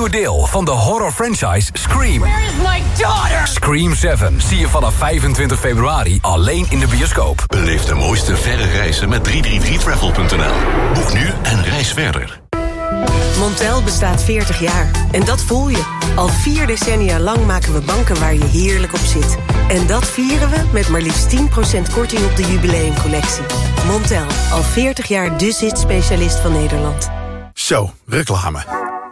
nieuwe deel van de horror franchise Scream. Where is my daughter? Scream 7 zie je vanaf 25 februari alleen in de bioscoop. Beleef de mooiste verre reizen met 333travel.nl. Boek nu en reis verder. Montel bestaat 40 jaar. En dat voel je. Al vier decennia lang maken we banken waar je heerlijk op zit. En dat vieren we met maar liefst 10% korting op de jubileumcollectie. Montel, al 40 jaar de zit-specialist van Nederland. Zo, reclame.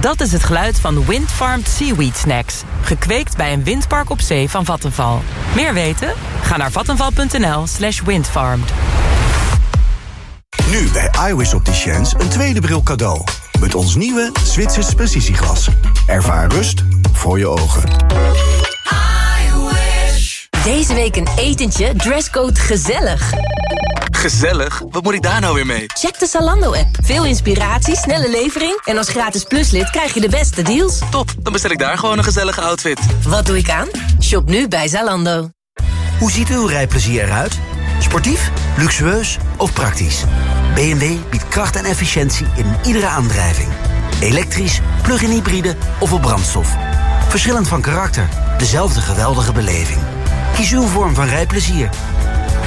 Dat is het geluid van Windfarmed Seaweed Snacks. Gekweekt bij een windpark op zee van Vattenval. Meer weten? Ga naar vattenval.nl slash windfarmed. Nu bij iWis Opticians een tweede bril cadeau. Met ons nieuwe Zwitsers precisieglas. Ervaar rust voor je ogen. Deze week een etentje, dresscode gezellig. Gezellig? Wat moet ik daar nou weer mee? Check de Zalando-app. Veel inspiratie, snelle levering... en als gratis pluslid krijg je de beste deals. Top, dan bestel ik daar gewoon een gezellige outfit. Wat doe ik aan? Shop nu bij Zalando. Hoe ziet uw rijplezier eruit? Sportief, luxueus of praktisch? BMW biedt kracht en efficiëntie in iedere aandrijving. Elektrisch, plug-in hybride of op brandstof. Verschillend van karakter, dezelfde geweldige beleving. Kies uw vorm van rijplezier.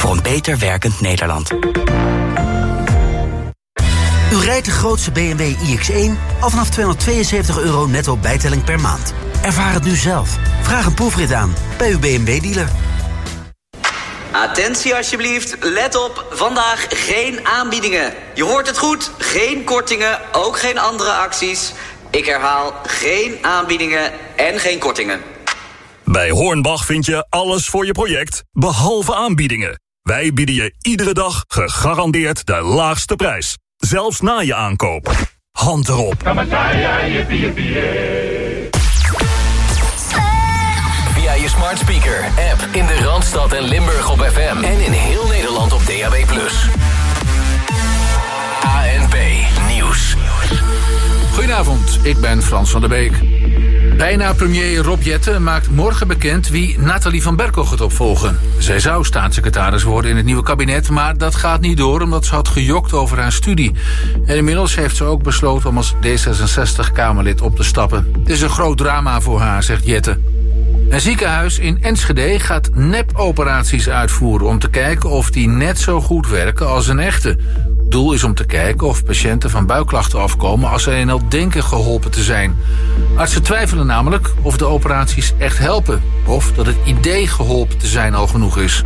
voor een beter werkend Nederland. U rijdt de grootste BMW iX1 al vanaf 272 euro netto bijtelling per maand. Ervaar het nu zelf. Vraag een proefrit aan bij uw BMW-dealer. Attentie alsjeblieft, let op, vandaag geen aanbiedingen. Je hoort het goed, geen kortingen, ook geen andere acties. Ik herhaal, geen aanbiedingen en geen kortingen. Bij Hornbach vind je alles voor je project, behalve aanbiedingen. Wij bieden je iedere dag gegarandeerd de laagste prijs. Zelfs na je aankoop. Hand erop. Via je smart speaker, app in de Randstad en Limburg op FM. En in heel Nederland op DAB+. ANP Nieuws. Goedenavond, ik ben Frans van der Beek. Bijna premier Rob Jetten maakt morgen bekend wie Nathalie van Berkel gaat opvolgen. Zij zou staatssecretaris worden in het nieuwe kabinet, maar dat gaat niet door omdat ze had gejokt over haar studie. En inmiddels heeft ze ook besloten om als D66-Kamerlid op te stappen. Het is een groot drama voor haar, zegt Jetten. Een ziekenhuis in Enschede gaat nep-operaties uitvoeren... om te kijken of die net zo goed werken als een echte. Doel is om te kijken of patiënten van buikklachten afkomen... als ze alleen al denken geholpen te zijn. Artsen twijfelen namelijk of de operaties echt helpen... of dat het idee geholpen te zijn al genoeg is.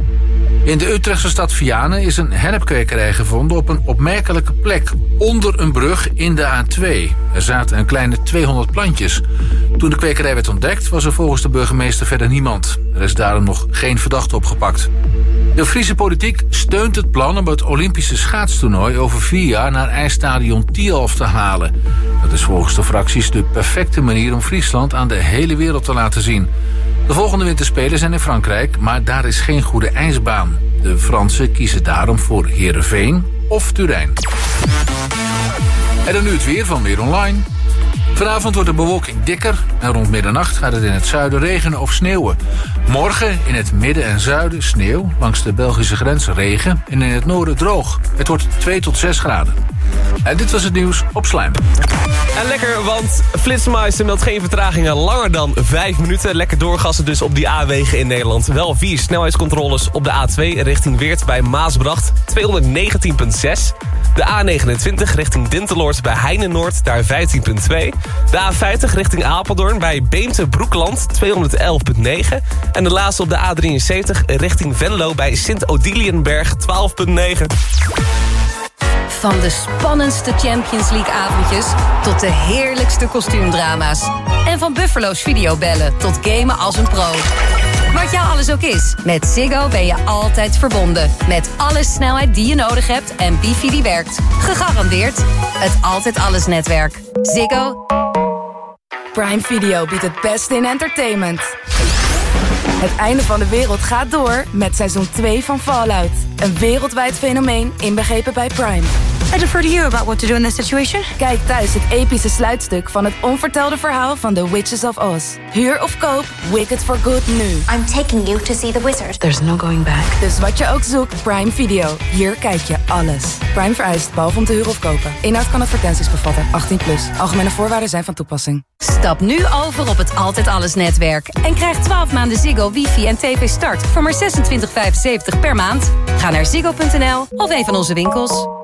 In de Utrechtse stad Vianen is een hennepkwekerij gevonden op een opmerkelijke plek. Onder een brug in de A2. Er zaten een kleine 200 plantjes. Toen de kwekerij werd ontdekt was er volgens de burgemeester verder niemand. Er is daarom nog geen verdachte opgepakt. De Friese politiek steunt het plan om het Olympische schaatstoernooi over vier jaar naar ijsstadion Tialf te halen. Dat is volgens de fracties de perfecte manier om Friesland aan de hele wereld te laten zien. De volgende winterspelen zijn in Frankrijk, maar daar is geen goede ijsbaan. De Fransen kiezen daarom voor Heerenveen of Turijn. En dan nu het weer van Weer Online. Vanavond wordt de bewolking dikker en rond middernacht gaat het in het zuiden regenen of sneeuwen. Morgen in het midden en zuiden sneeuw, langs de Belgische grens regen en in het noorden droog. Het wordt 2 tot 6 graden. En dit was het nieuws op Slijm. En lekker, want Flitsmeister meldt geen vertragingen langer dan 5 minuten. Lekker doorgassen dus op die A-wegen in Nederland. Wel vier snelheidscontroles op de A2 richting Weert bij Maasbracht. 219,6. De A29 richting Dinteloord bij Heinenoord, daar 15,2. De A50 richting Apeldoorn bij Beemte Broekland, 211,9. En de laatste op de A73 richting Venlo bij Sint-Odilienberg, 12,9. Van de spannendste Champions League avondjes tot de heerlijkste kostuumdrama's. En van Buffalo's videobellen tot gamen als een pro. Wat jou alles ook is, met Ziggo ben je altijd verbonden. Met alle snelheid die je nodig hebt en wifi die werkt. Gegarandeerd het Altijd Alles netwerk. Ziggo. Prime Video biedt het beste in entertainment. Het einde van de wereld gaat door met seizoen 2 van Fallout. Een wereldwijd fenomeen inbegrepen bij Prime. I defer to you about what to do in this situation. Kijk thuis het epische sluitstuk van het onvertelde verhaal van The Witches of Oz. Huur of koop Wicked for Good nu. I'm taking you to see the wizard. There's no going back. Dus wat je ook zoekt, Prime Video. Hier kijk je alles. Prime vereist, behalve om te huren of kopen. Inhoud kan advertenties bevatten. 18 plus. Algemene voorwaarden zijn van toepassing. Stap nu over op het Altijd Alles netwerk. En krijg 12 maanden Ziggo, wifi en tv start voor maar 26,75 per maand. Ga naar ziggo.nl of een van onze winkels.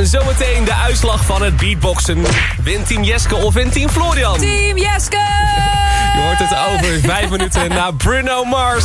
En zometeen de uitslag van het beatboxen. Wint Team Jeske of wint Team Florian? Team Jeske! Je hoort het over vijf minuten na Bruno Mars.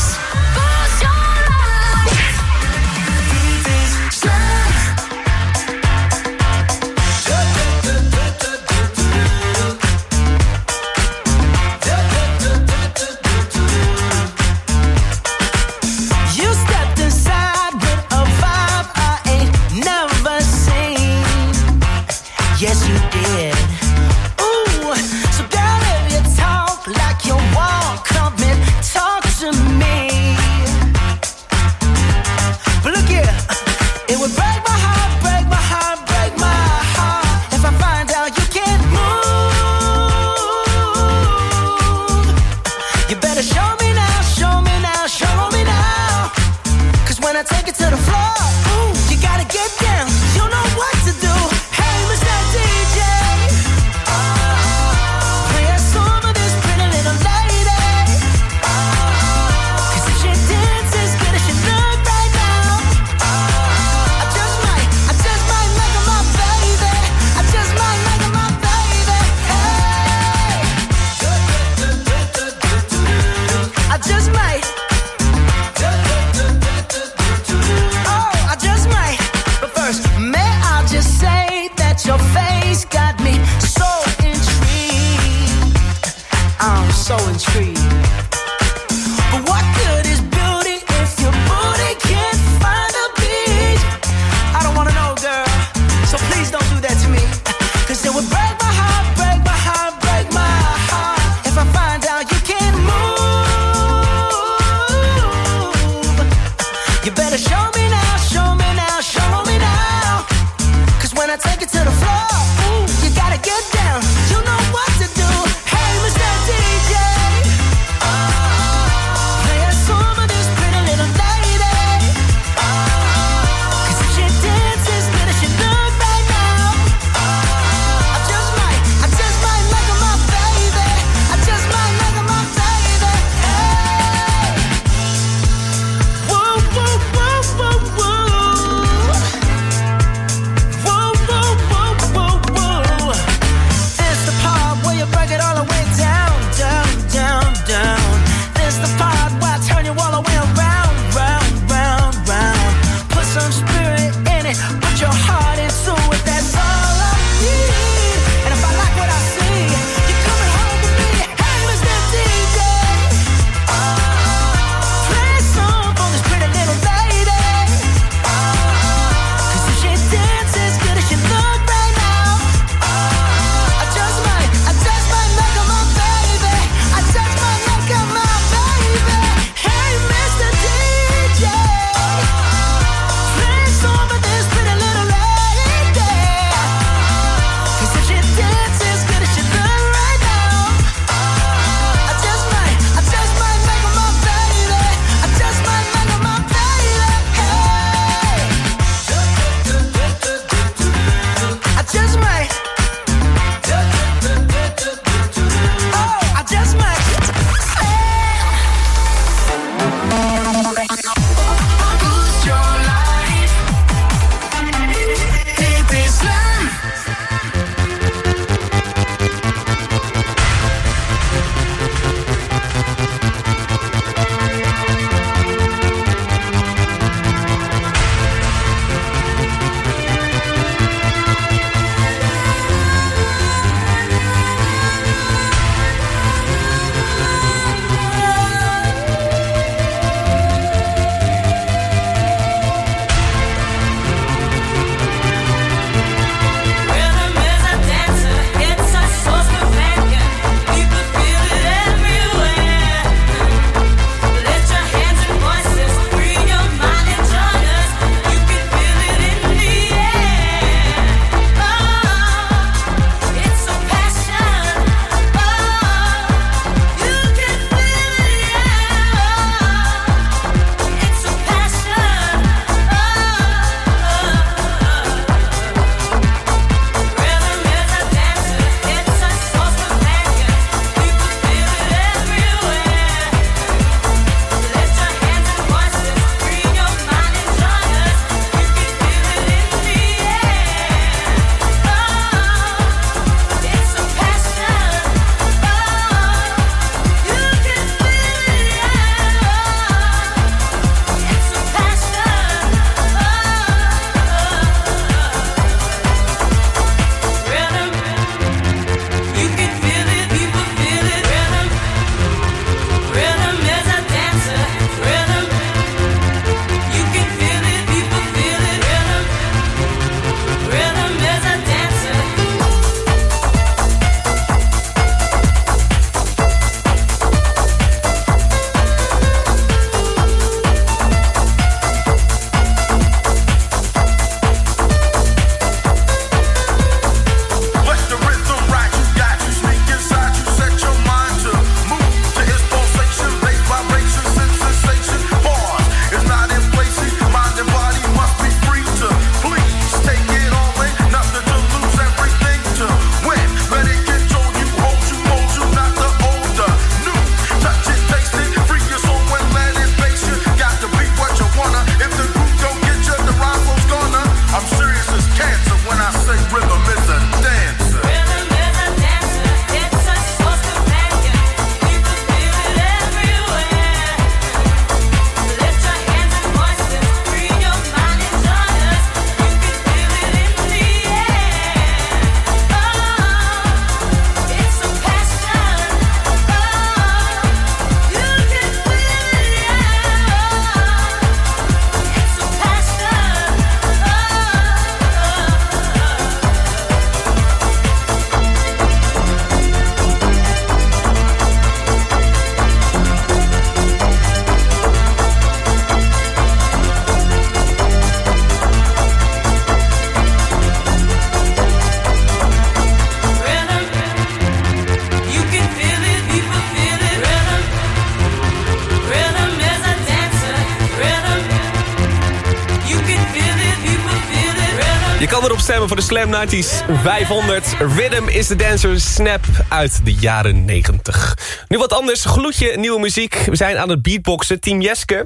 Voor de Slam 90s 500. Rhythm is the Dancer Snap uit de jaren 90. Nu wat anders, gloedje nieuwe muziek. We zijn aan het beatboxen. Team Jeske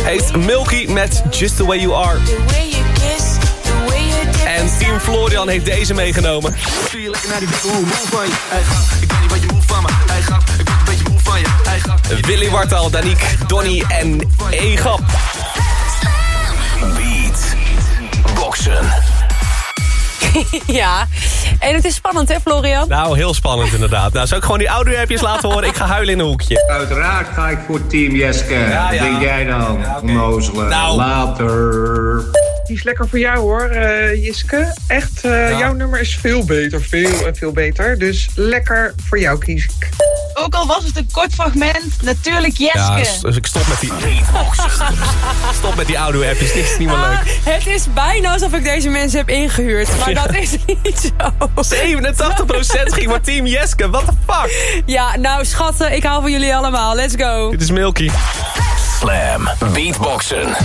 heet Milky met Just The Way You Are. En Team Florian heeft deze meegenomen. Stuur je lekker naar die dikke hoe moe van je. Hij gaat, ik weet niet wat je moe van me. Hij gaat, ik word een beetje moe van je. Hij gaat. Willy Wartal, Daniek, Donny en Egap. ja, en het is spannend hè Florian? Nou, heel spannend inderdaad. Nou, zou ik gewoon die audio-appjes laten horen? Ik ga huilen in een hoekje. Uiteraard ga ik voor Team Jeske. Ja, denk jij dan? Ja. Nou. Later. Die is lekker voor jou hoor, eh, Jiske. Echt, eh, jouw nummer is veel beter. Veel en veel beter. Dus lekker voor jou kies ik. Ook al was het een kort fragment, natuurlijk Jeske. Ja, dus ik stop met die... Stop met die audio-appjes, dit is niet meer leuk. Ah, het is bijna alsof ik deze mensen heb ingehuurd, maar Ja. dat is niet zo. 87% ging voor Team Jeske, what the fuck? Ja, nou schatten, ik hou van jullie allemaal. Let's go. Dit is Milky. Slam. Beatboxen.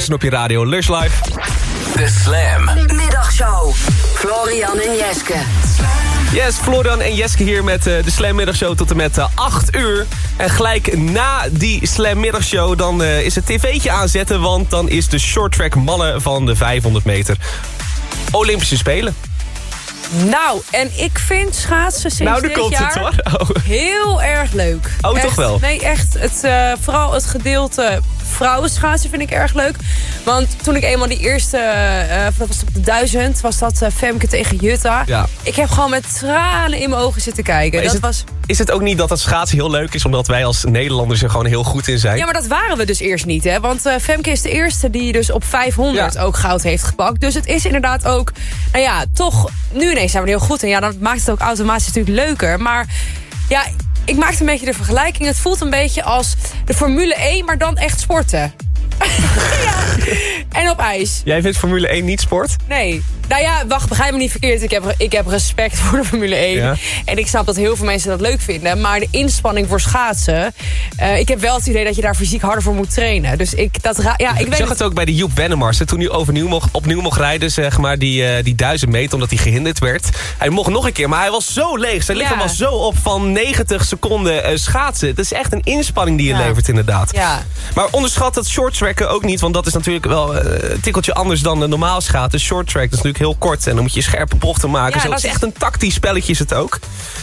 Carson op je radio. Lush Live. De Slam. Middagshow. Florian en Jeske. Yes, Florian en Jeske hier met eh, de Slam Middagshow tot en met eh, 8 uur. En gelijk na die Slam Middagshow dan eh, is het tv'tje aanzetten... want dan is de shorttrack mannen van de 500 meter Olympische Spelen. Nou, en ik vind schaatsen sinds Nou, dit komt het, jaar hoor. Oh. heel erg leuk. Oh, toch wel? Nee, echt. Het, eh, vooral het gedeelte vrouwenschaatsen vind ik erg leuk. Want toen ik eenmaal die eerste, eh, dat was op de duizend, was dat eh, Femke tegen Jutta. Ja. Ik heb gewoon met tranen in mijn ogen zitten kijken. Maar is, Dat het, was... is het ook niet dat het schaatsen heel leuk is... omdat wij als Nederlanders er gewoon heel goed in zijn? Ja, maar dat waren we dus eerst niet, hè? Want eh, Femke is de eerste die dus op 500 ook goud heeft gepakt. Dus het is inderdaad ook, nou ja, toch... Nu ineens zijn we er heel goed in. Ja, dan maakt het ook automatisch natuurlijk leuker. Maar ja, ik maakte een beetje de vergelijking. Het voelt een beetje als de Formule 1, maar dan echt sporten. ja. En op ijs. Jij vindt Formule 1 niet sport? Nee. Nou ja, wacht, begrijp me niet verkeerd. Ik heb, ik heb respect voor de Formule 1. Ja. En ik snap dat heel veel mensen dat leuk vinden. Maar de inspanning voor schaatsen... eh, ik heb wel het idee dat je daar fysiek harder voor moet trainen. Dus ik, dat, ja, ik Ik weet zag het ook bij de Joep Wennemars. Toen hij overnieuw mocht, opnieuw mocht rijden, zeg maar, die, eh, die duizend meter, omdat hij gehinderd werd. Hij mocht nog een keer, maar hij was zo leeg. Zijn lichaam Ja. was zo op van 90 seconden eh, schaatsen. Het is echt een inspanning die je Ja. levert, inderdaad. Ja. Maar onderschat het shorttracken ook niet, want dat is natuurlijk wel eh, een tikkeltje anders dan de normaal schaatsen. Shorttrack dat is natuurlijk heel kort en dan moet je scherpe bochten maken. Ja, Zo, dat is echt een tactisch spelletje is het ook.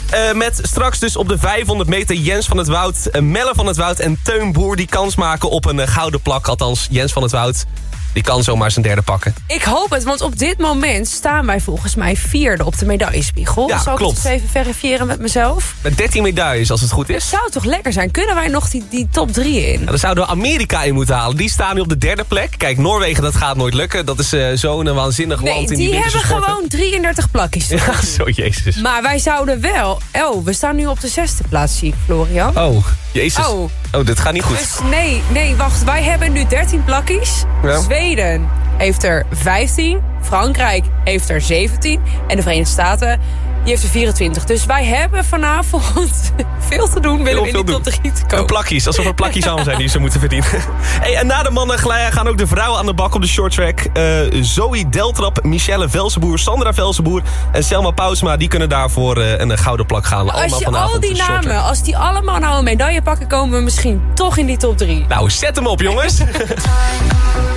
Eh, met straks dus op de 500 meter Jens van het Woud, eh, Melle van het Woud en Teun Boer... die kans maken op een gouden plak. Althans, Jens van het Woud die kan zomaar zijn derde pakken. Ik hoop het, want op dit moment staan wij volgens mij vierde op de medaillespiegel. Ja, Zal ik klopt. het eens even verifiëren met mezelf? Met 13 medailles, als het goed is. Zou toch lekker zijn? Kunnen wij nog die, die top drie in? Ja, dan zouden we Amerika in moeten halen. Die staan nu op de derde plek. Kijk, Noorwegen, dat gaat nooit lukken. Dat is eh, zo'n waanzinnig Nee, land in die die hebben gewoon 33 plakjes. Ja, zo, jezus. Maar wij zouden wel... Oh, we staan nu op de zesde plaats, zie ik, Florian. Oh, jezus. Oh. Oh, dit gaat niet goed. Dus nee, nee, wacht. Wij hebben nu 13 plakjes. Ja. Zweden heeft er 15. Frankrijk heeft er 17. En de Verenigde Staten die heeft er 24. Dus wij hebben vanavond veel te doen. Willen we in die top doen. 3 te komen. Een plakjes, alsof er plakjes aan zijn die ze moeten verdienen. Hey, en na de mannen gaan ook de vrouwen aan de bak op de shorttrack. Eh Zoe Deltrap, Michelle Velsenboer, Sandra Velsenboer en Selma Pausma... die kunnen daarvoor eh, een gouden plak gaan. Allemaal Als je al die namen, als die allemaal nou een medaille pakken... komen we misschien toch in die top 3. Nou, zet hem op, jongens.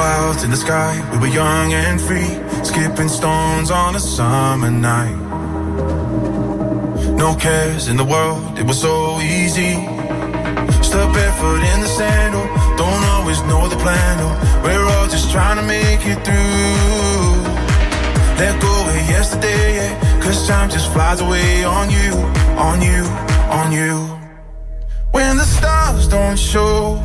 clouds in the sky, we were young and free, skipping stones on a summer night. No cares in the world, it was so easy. Step barefoot in the sandal, oh, don't always know the plan. Oh, we're all just trying to make it through. Let go of yesterday, yeah, cause time just flies away on you, on you, on you. When the stars don't show,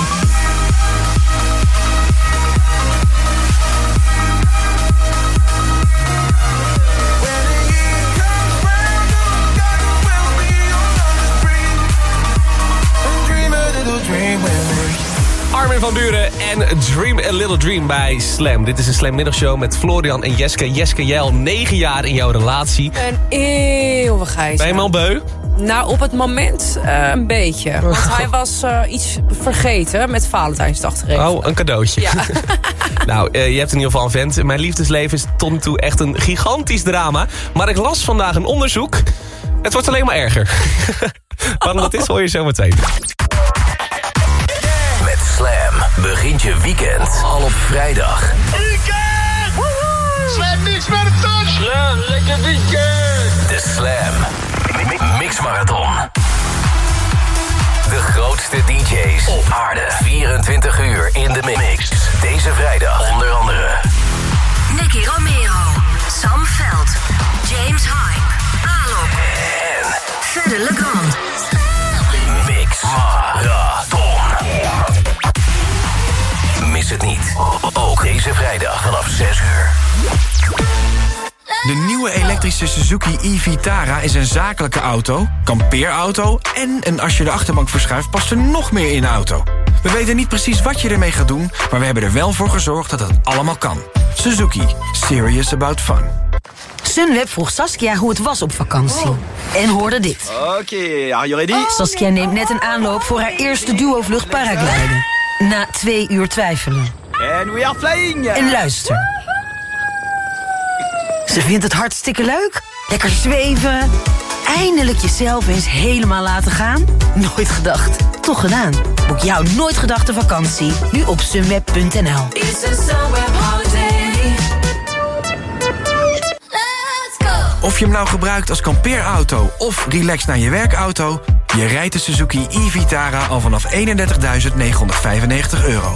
Armin van Buren en Dream a Little Dream bij Slam. Dit is een Slam middagshow met Florian en Jeske. Jeske, jij al negen jaar in jouw relatie. Een eeuwigheid. Ben je al beu? Nou, op het moment eh, een beetje. Want hij was eh, iets vergeten met Valentijnsdag te regelen. Oh, een cadeautje. Ja. nou, eh, je hebt in ieder geval een vent. Mijn liefdesleven is tot nu toe echt een gigantisch drama. Maar ik las vandaag een onderzoek. Het wordt alleen maar erger. Waarom dat is, hoor je zo meteen. Begint je weekend al op vrijdag. Slam niks met een touch. Slam, lekker weekend. De Slam Mix Marathon. De grootste DJ's op aarde. 24 uur in de mix. Deze vrijdag onder andere... Nicky Romero, Sam Veld, James Hype, De nieuwe elektrische Suzuki e-Vitara is een zakelijke auto, kampeerauto... en een als je de achterbank verschuift past er nog meer in de auto. We weten niet precies wat je ermee gaat doen... maar we hebben er wel voor gezorgd dat het allemaal kan. Suzuki. Serious about fun. Sunweb vroeg Saskia hoe het was op vakantie. En hoorde dit. Oké, are you ready? Saskia neemt net een aanloop voor haar eerste duo-vlucht paragliden. Na twee uur twijfelen. And we are flying! En luister. Ze vindt het hartstikke leuk. Lekker zweven. Eindelijk jezelf eens helemaal laten gaan. Nooit gedacht. Toch gedaan. Boek jouw nooit gedachte vakantie. Nu op sunweb.nl. Of je hem nou gebruikt als kampeerauto of relax naar je werkauto... je rijdt de Suzuki e-Vitara al vanaf 31.995 euro.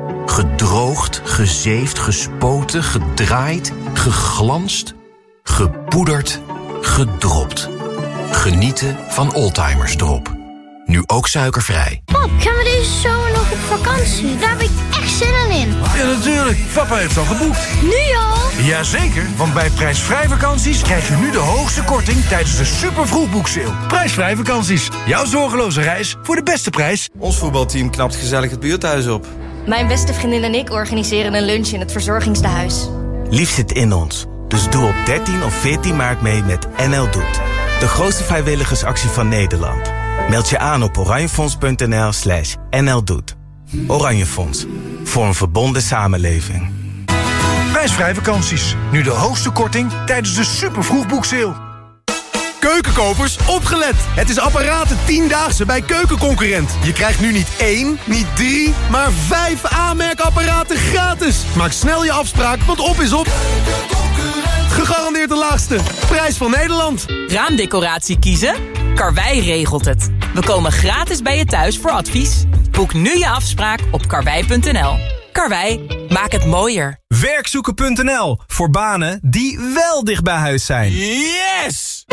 gedroogd, gezeefd, gespoten, gedraaid, geglanst, gepoederd, gedropt. Genieten van Oldtimers Drop. Nu ook suikervrij. Pap, gaan we deze zomer nog op vakantie? Daar heb ik echt zin in. Ja, natuurlijk. Papa heeft al geboekt. Nu al? Jazeker, want bij prijsvrij vakanties krijg je nu de hoogste korting tijdens de super vroegboekseil. Prijsvrij vakanties. Jouw zorgeloze reis voor de beste prijs. Ons voetbalteam knapt gezellig het buurthuis op. Mijn beste vriendin en ik organiseren een lunch in het verzorgingstehuis. Lief zit in ons. Dus doe op 13 of 14 maart mee met NL Doet. De grootste vrijwilligersactie van Nederland. Meld je aan op oranjefonds.nl slash nldoet. Oranje Fonds. Voor een verbonden samenleving. Prijsvrij vakanties. Nu de hoogste korting tijdens de super vroegboekseil. Keukenkopers, opgelet! Het is apparaten 10-daagse bij Keukenconcurrent. Je krijgt nu niet één, niet drie, maar vijf aanmerkapparaten gratis. Maak snel je afspraak, want op is op. Gegarandeerd de laagste. Prijs van Nederland. Raamdecoratie kiezen? Karwei regelt het. We komen gratis bij je thuis voor advies. Boek nu je afspraak op karwei.nl. Karwei, maak het mooier. Werkzoeken.nl voor banen die wel dicht bij huis zijn. Yes!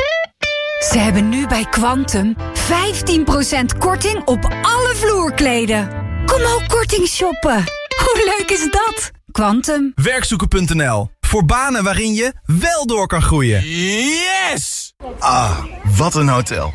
Ze hebben nu bij Quantum 15% korting op alle vloerkleden. Kom ook korting shoppen. Hoe leuk is dat? Quantum. Werkzoeken.nl voor banen waarin je wel door kan groeien. Yes! Ah, wat een hotel.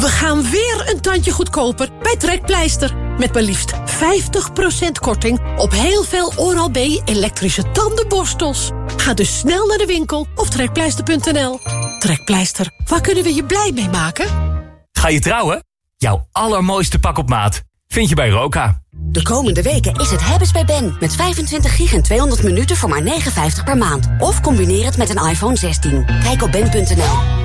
We gaan weer een tandje goedkoper bij Trekpleister. Met maar liefst 50% korting op heel veel Oral-B elektrische tandenborstels. Ga dus snel naar de winkel of trekpleister.nl. Trekpleister, waar kunnen we je blij mee maken? Ga je trouwen? Jouw allermooiste pak op maat vind je bij Roka. De komende weken is het hebben's bij Ben. Met 25 gig en 200 minuten voor maar 59 per maand. Of combineer het met een iPhone 16. Kijk op ben.nl.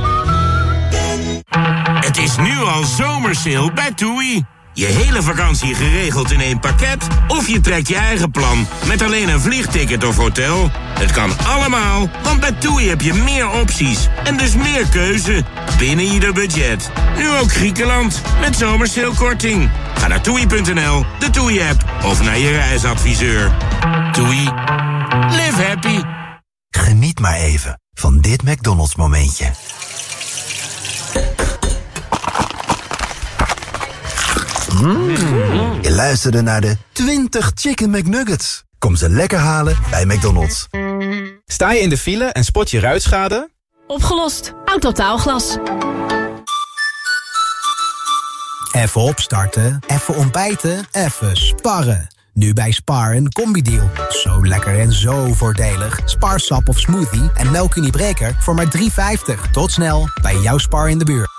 Het is nu al zomersale bij TUI. Je hele vakantie geregeld in één pakket? Of je trekt je eigen plan met alleen een vliegticket of hotel? Het kan allemaal, want bij TUI heb je meer opties en dus meer keuze binnen ieder budget. Nu ook Griekenland met zomersalekorting. Ga naar toei.nl, de TUI-app of naar je reisadviseur. TUI. Live happy. Geniet maar even van dit McDonald's momentje. Mm. Je luisterde naar de 20 Chicken McNuggets. Kom ze lekker halen bij McDonald's. Sta je in de file en spot je ruitschade? Opgelost. Autotaalglas. Even opstarten, even ontbijten, even sparren. Nu bij Spar een combi-deal. Zo lekker en zo voordelig. Sparsap of smoothie en melk breker voor maar 3,50. Tot snel bij jouw Spar in de buurt.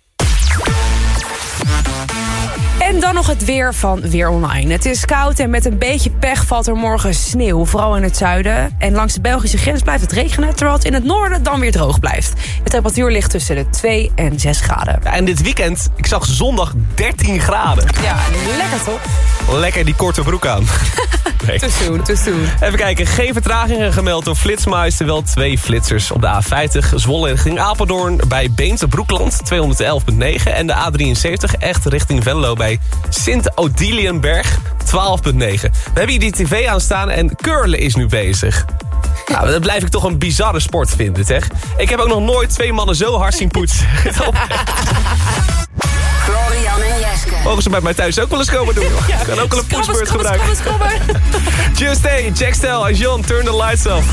En dan nog het weer van Weer Online. Het is koud en met een beetje pech valt er morgen sneeuw. Vooral in het zuiden. En langs de Belgische grens blijft het regenen... terwijl het in het noorden dan weer droog blijft. De temperatuur ligt tussen de 2 en 6 graden. Ja, en dit weekend, ik zag zondag 13 graden. Ja, lekker toch? Lekker die korte broek aan. nee. Te soon, te soon. Even kijken, geen vertragingen gemeld door Flitsmeister. Wel twee flitsers op de A50. Zwolle richting Apeldoorn bij Beente Broekland 211.9. En de A73 echt richting Venlo bij Sint-Odilienberg 12.9. We hebben hier die tv aanstaan en curlen is nu bezig. Nou, dat blijf ik toch een bizarre sport vinden, zeg. Ik heb ook nog nooit twee mannen zo hard zien poetsen. Florian en Jeske. Mogen ze bij mij thuis ook wel eens komen doen? Ik kan ook wel een poetsbeurt gebruiken. Just Stay, Jack Stel en John, turn the lights off.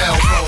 And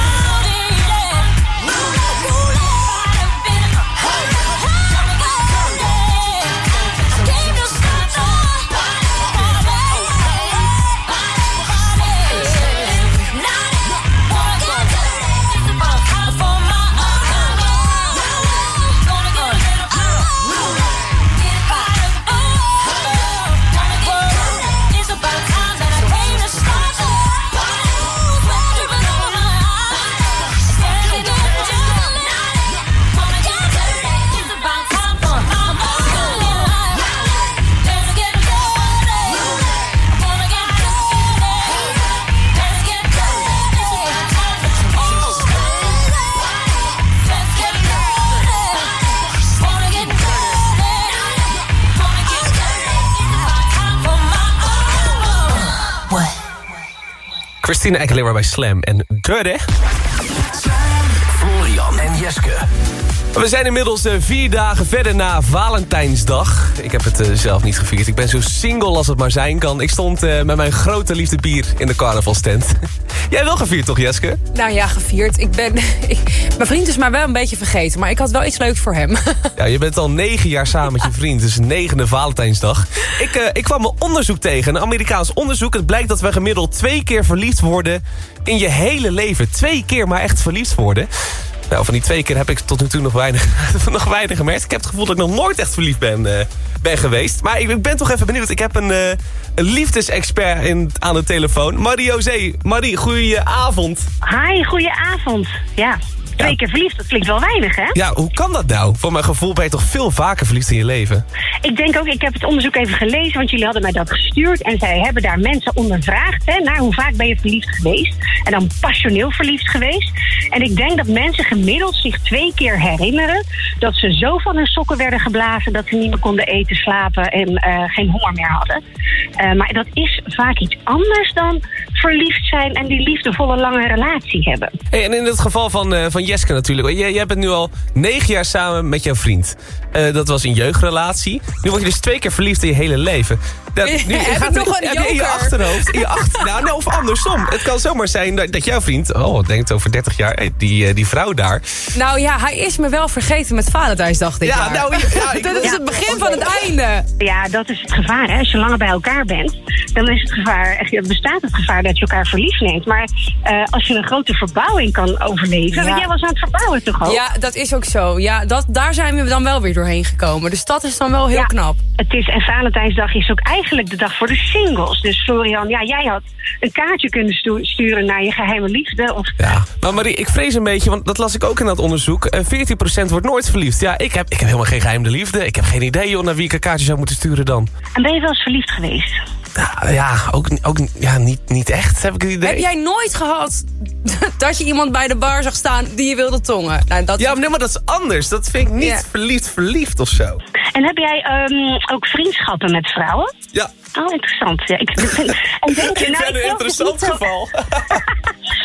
Christina Aguilera bij Slam en Dirty. Florian en Jeske. We zijn inmiddels eh, vier dagen verder na Valentijnsdag. Ik heb het eh, zelf niet gevierd. Ik ben zo single als het maar zijn kan. Ik stond eh, met mijn grote liefde bier in de carnavalstent. Jij wel gevierd toch, Jeske? Nou ja, gevierd. Ik ben, ik, mijn vriend is maar wel een beetje vergeten. Maar ik had wel iets leuks voor hem. Ja, je bent al negen jaar samen met je vriend. Dus negende Valentijnsdag. Ik, eh, ik kwam een onderzoek tegen. Een Amerikaans onderzoek. Het blijkt dat we gemiddeld twee keer verliefd worden in je hele leven. Twee keer maar echt verliefd worden. Nou, van die twee keer heb ik tot nu toe nog weinig, nog weinig gemerkt. Ik heb het gevoel dat ik nog nooit echt verliefd ben, eh, ben geweest. Maar ik, ben toch even benieuwd. Ik heb een, eh, een liefdesexpert in, aan de telefoon. Marie-José. Marie, goeie avond. Hi, goeie avond. Ja, twee keer verliefd, dat klinkt wel weinig, hè? Ja, hoe kan dat nou? Voor mijn gevoel ben je toch veel vaker verliefd in je leven? Ik denk ook, ik heb het onderzoek even gelezen, want jullie hadden mij dat gestuurd. En zij hebben daar mensen ondervraagd, hè, naar hoe vaak ben je verliefd geweest. En dan passioneel verliefd geweest. En ik denk dat mensen gemiddeld zich twee keer herinneren... dat ze zo van hun sokken werden geblazen... dat ze niet meer konden eten, slapen en eh, geen honger meer hadden. Eh, maar dat is vaak iets anders dan verliefd zijn... en die liefdevolle lange relatie hebben. Hey, en in het geval van, eh, van Jeske natuurlijk. Jij, jij bent nu al negen jaar samen met jouw vriend. Eh, dat was een jeugdrelatie. Nu word je dus twee keer verliefd in je hele leven. Dat, nu, Heb ik gaat nog er- een in je achterhoofd. In je achter, nou, nou, of andersom. Het kan zomaar zijn dat, dat jouw vriend... Oh, denkt over 30 jaar. hey, die, eh, die vrouw daar. Nou ja, hij is me wel vergeten met Valentijnsdag dit Ja, jaar. nou, ja, ik- dat is Ja. het begin van het einde. Ja, dat is het gevaar. Hè? Als je langer bij elkaar bent, dan is het gevaar, echt, bestaat het gevaar dat je elkaar verliefd neemt. Maar eh, als je een grote verbouwing kan overleven. Ja. Want jij was aan het verbouwen toch ook? Ja, dat is ook zo. Ja, dat, daar zijn we dan wel weer doorheen gekomen. Dus dat is dan wel heel Ja. knap. Het is, en Valentijnsdag is ook eigenlijk de dag voor de singles. Dus Florian, ja, jij had een kaartje kunnen stu- sturen naar je geheime liefde. Of, Ja. Maar Marie, ik vrees een beetje, want dat las ik ook in dat onderzoek. Eh, 14% wordt nooit verliefd. Ja, ik heb, ik heb helemaal geen geheime liefde. Ik heb geen idee joh, naar wie ik een kaartje zou moeten sturen dan. En ben je wel eens verliefd geweest? Ja, ja ook, ook ja, niet, niet echt, heb ik het idee. Heb jij nooit gehad dat je iemand bij de bar zag staan die je wilde tongen? Nou, dat... Ja, maar, nee, maar dat is anders. Dat vind ik niet Ja. verliefd verliefd of zo. En heb jij ehm, ook vriendschappen met vrouwen? Ja. Oh, interessant. Ja, ik, en denk Ik nou, ben een dus interessant geval.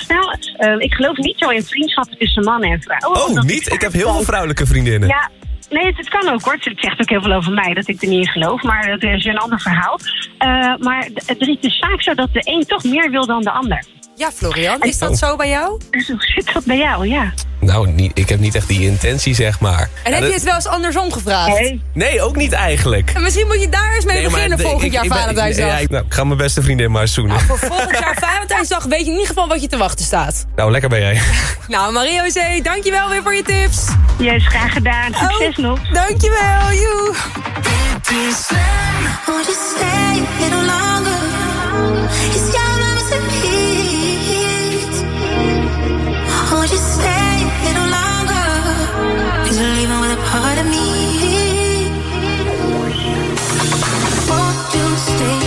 Nou, eh, ik geloof niet zo in vriendschappen tussen mannen en vrouwen. Oh, niet? ik Ik heb heel veel vrouwelijke vriendinnen. Ja, nee, het, kan ook hoor. Het zegt ook heel veel over mij dat ik er niet in geloof. Maar dat is een ander verhaal. Eh, maar het is vaak zo dat de een toch meer wil dan de ander. Ja, Florian, is dat zo bij jou? Dus hoe zit dat bij jou? Ja. Nou, niet, ik heb niet echt die intentie, zeg maar. En Ja, heb je het wel eens andersom gevraagd? Nee, ook niet eigenlijk. En misschien moet je daar eens mee Nee, beginnen volgend ik- jaar ik ben- Valentijnsdag. Ja, ik, nou, ik ga mijn beste vriendin maar zoenen. Voor volgend jaar Valentijnsdag weet je in ieder geval wat je te wachten staat. Nou, lekker ben jij. Nou, Marie-José, dankjewel weer voor je tips. Yes, graag gedaan. Succes nog. Dankjewel, joe. Won't you stay?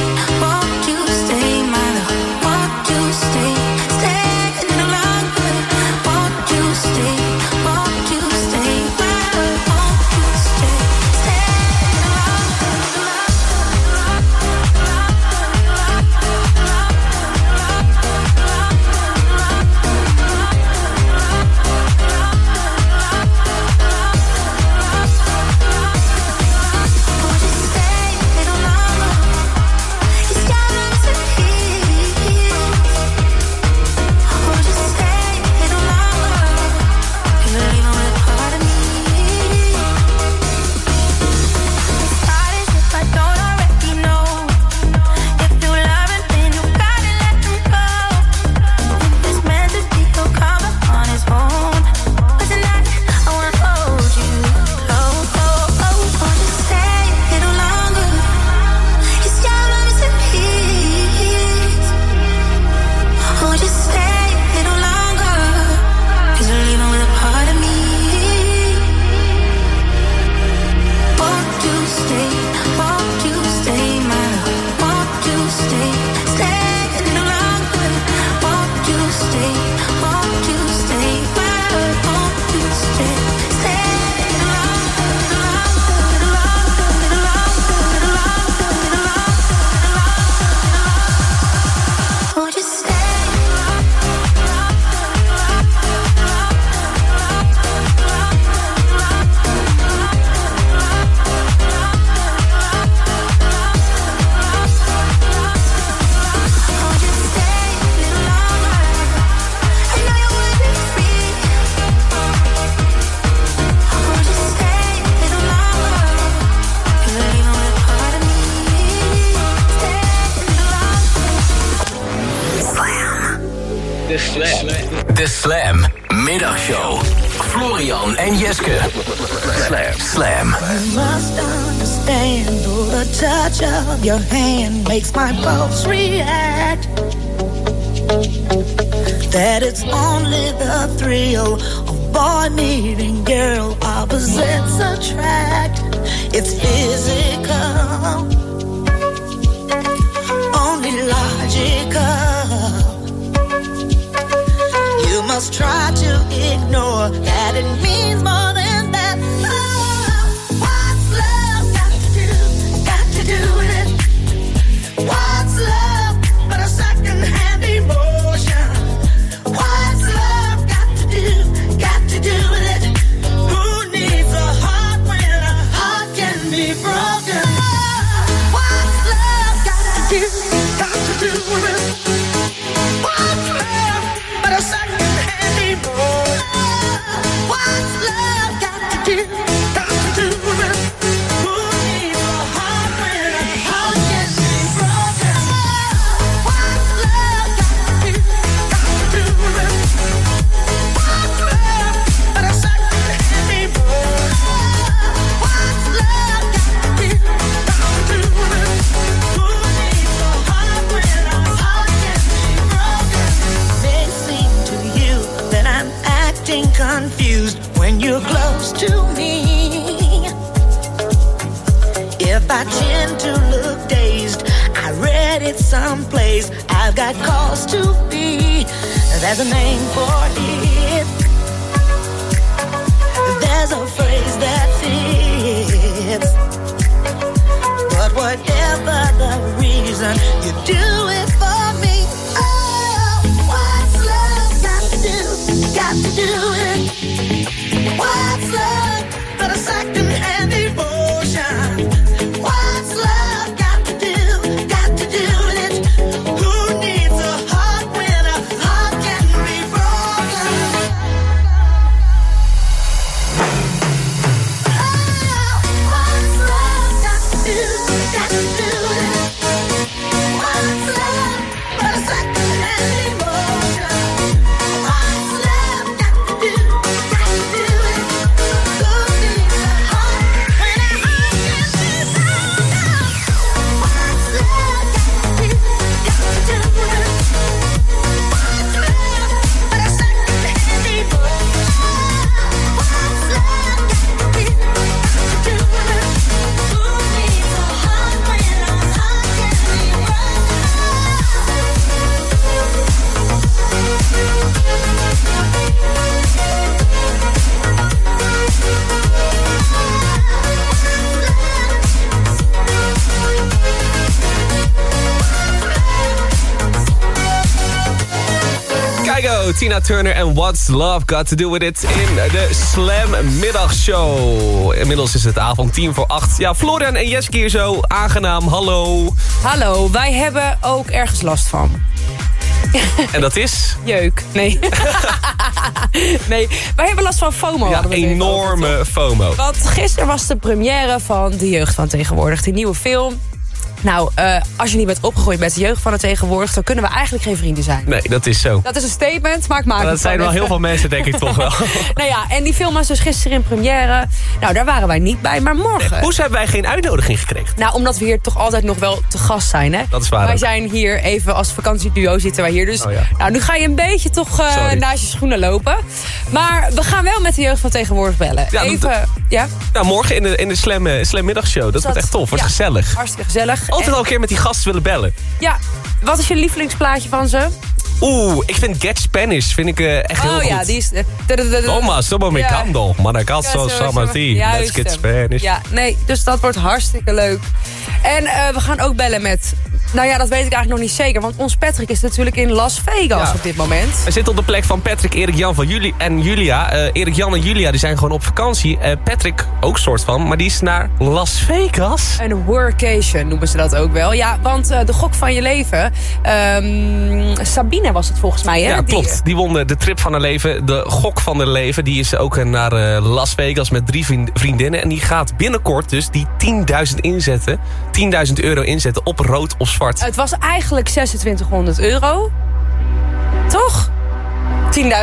Slam Middagshow. Florian en Jeske. Slam. Slam. You must understand, the touch of your hand makes my pulse react. That it's only the thrill of boy meeting girl opposites attract. It's physical, only logical. Must try to ignore. That it means more read it someplace. I've got cause to be. There's a name for it. There's a phrase that fits. But whatever the reason, you do it for me. Oh, what's love got to do? Got to do it. What's love Tina Turner en What's Love Got To Do With It in de Slam Middagshow. Inmiddels is het avond tien voor acht. Ja, Florian en Jeske hier zo. Aangenaam, hallo. Hallo, wij hebben ook ergens last van. En dat is? Jeuk. Nee. nee, wij hebben last van FOMO. Ja, enorme FOMO. Want gisteren was de première van De Jeugd van Tegenwoordig. Die nieuwe film. Nou, eh, als je niet bent opgegroeid met de jeugd van het tegenwoordig... dan kunnen we eigenlijk geen vrienden zijn. Nee, dat is zo. Dat is een statement, maar ik maak Maar het dat zijn wel heel veel mensen, denk ik toch wel. nou ja, en die film was dus gisteren in première. Nou, daar waren wij niet bij, maar morgen... Hoezo hebben wij geen uitnodiging gekregen? Nou, omdat we hier toch altijd nog wel te gast zijn, hè? Dat is waar Wij ook. zijn hier even als vakantieduo zitten wij hier. Dus Oh ja. nou, nu ga je een beetje toch eh, Sorry. naast je schoenen lopen. Maar we gaan wel met de jeugd van tegenwoordig bellen. Ja, dat- even, ja? Nou, morgen in de, in de Slam, Slam Middagshow. Dat wordt echt tof, wordt ja, gezellig. Hartstikke gezellig. Altijd al een keer met die gasten willen bellen. Ja, wat is je lievelingsplaatje van ze? Oeh, ik vind Get Spanish vind ik, eh, echt heel oh goed. ja, die is... eh. Toma, me. Ja, Madagascar, zo, Samati. Let's get hem. Spanish. Ja, nee, dus dat wordt hartstikke leuk. En eh, we gaan ook bellen met... Nou ja, dat weet ik eigenlijk nog niet zeker. Want ons Patrick is natuurlijk in Las Vegas Ja. op dit moment. Hij zit op de plek van Patrick, Erik Jan van Juli en Julia. Eh Erik Jan en Julia die zijn gewoon op vakantie. Eh, Patrick ook soort van, maar die is naar Las Vegas. Een workation noemen ze dat ook wel. Ja, want eh, de gok van je leven... ehm, Sabine was het volgens mij, hè? Ja, klopt. Die won de, trip van haar leven, de gok van haar leven. Die is ook naar Las Vegas met drie vriend- vriendinnen. En die gaat binnenkort dus die 10.000 inzetten. 10.000 euro inzetten op rood of zwart. Het was eigenlijk 2600 euro. Toch?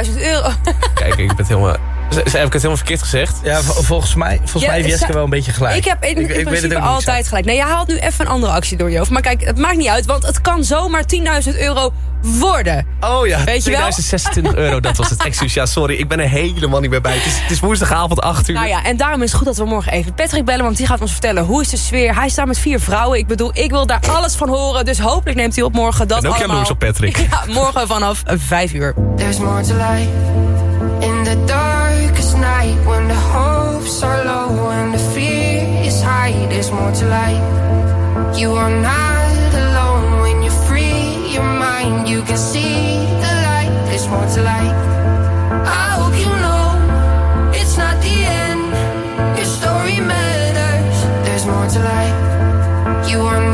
10.000 euro. Kijk, ik ben helemaal... Z- Heb ik het helemaal verkeerd gezegd? Ja, vol- volgens mij, volgens Ja, mij heeft Jeske wel een beetje gelijk. Ik heb in, het principe ook altijd gelijk. Nee, je haalt nu even een andere actie door je hoofd. Maar kijk, het maakt niet uit, want het kan zomaar 10.000 euro worden. Oh ja, Weet je wel? 2026 euro, dat was het. Excuus, ja, sorry, ik ben er helemaal niet meer bij. Het is, het is woensdagavond 8 uur. Nou ja, en daarom is het goed dat we morgen even Patrick bellen. Want die gaat ons vertellen hoe is de sfeer. Hij staat met vier vrouwen. Ik bedoel, ik wil daar alles van horen. Dus hopelijk neemt hij op morgen dat Ik ben ook allemaal. jaloers op Patrick. Ja, morgen vanaf 5 uur. There's more to life in the darkest when the hopes are low and the fear is high. There's more to life. You are not alone when you free your mind. You can see the light. There's more to life. I hope you know it's not the end. Your story matters. There's more to life. You are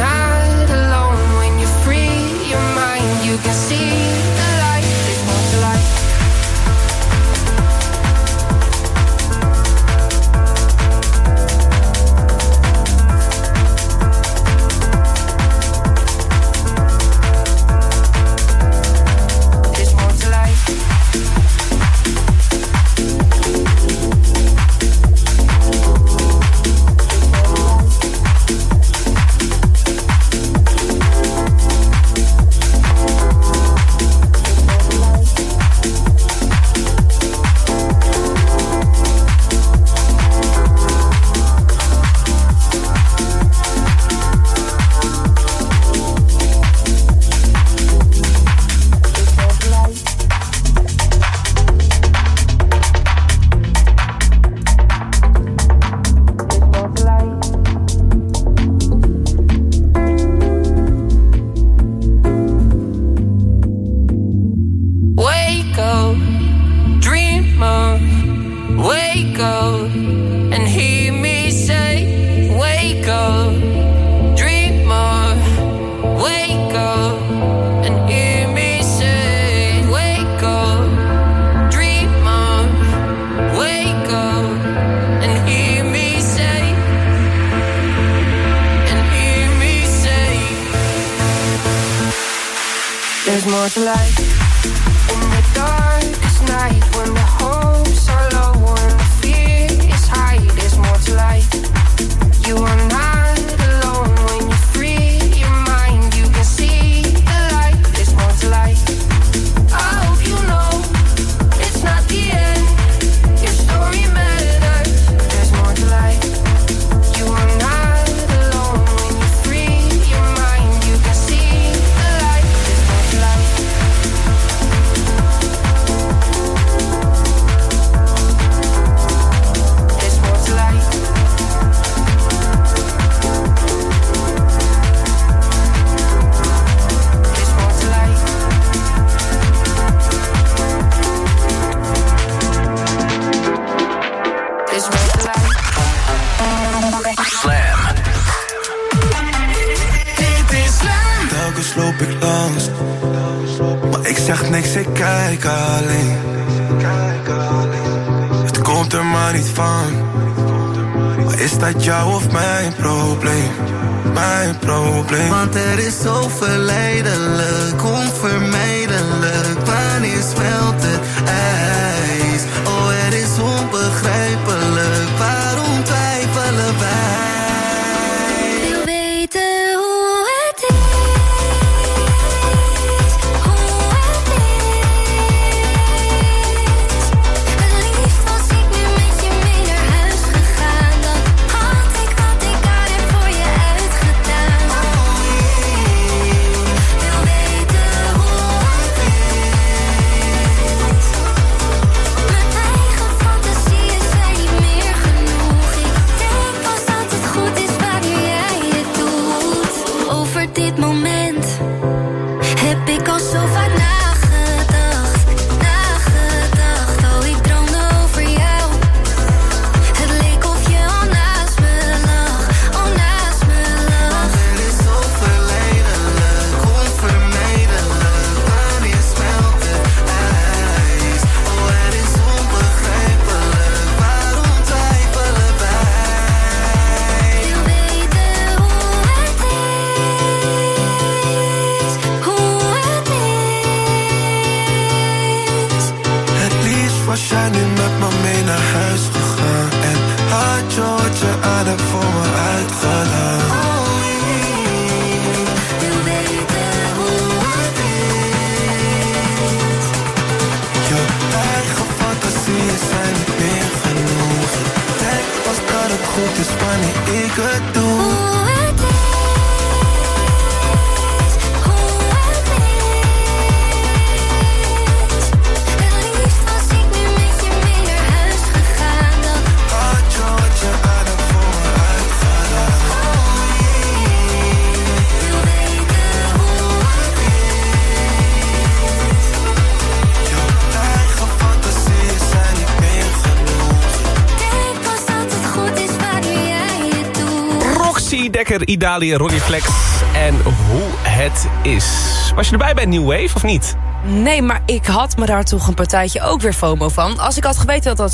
Italië ronyflex. Ronnie Flex en hoe het is. Was je erbij bij New Wave of niet? Nee, maar ik had me daar toch een partijtje ook weer FOMO van. Als ik had geweten dat dat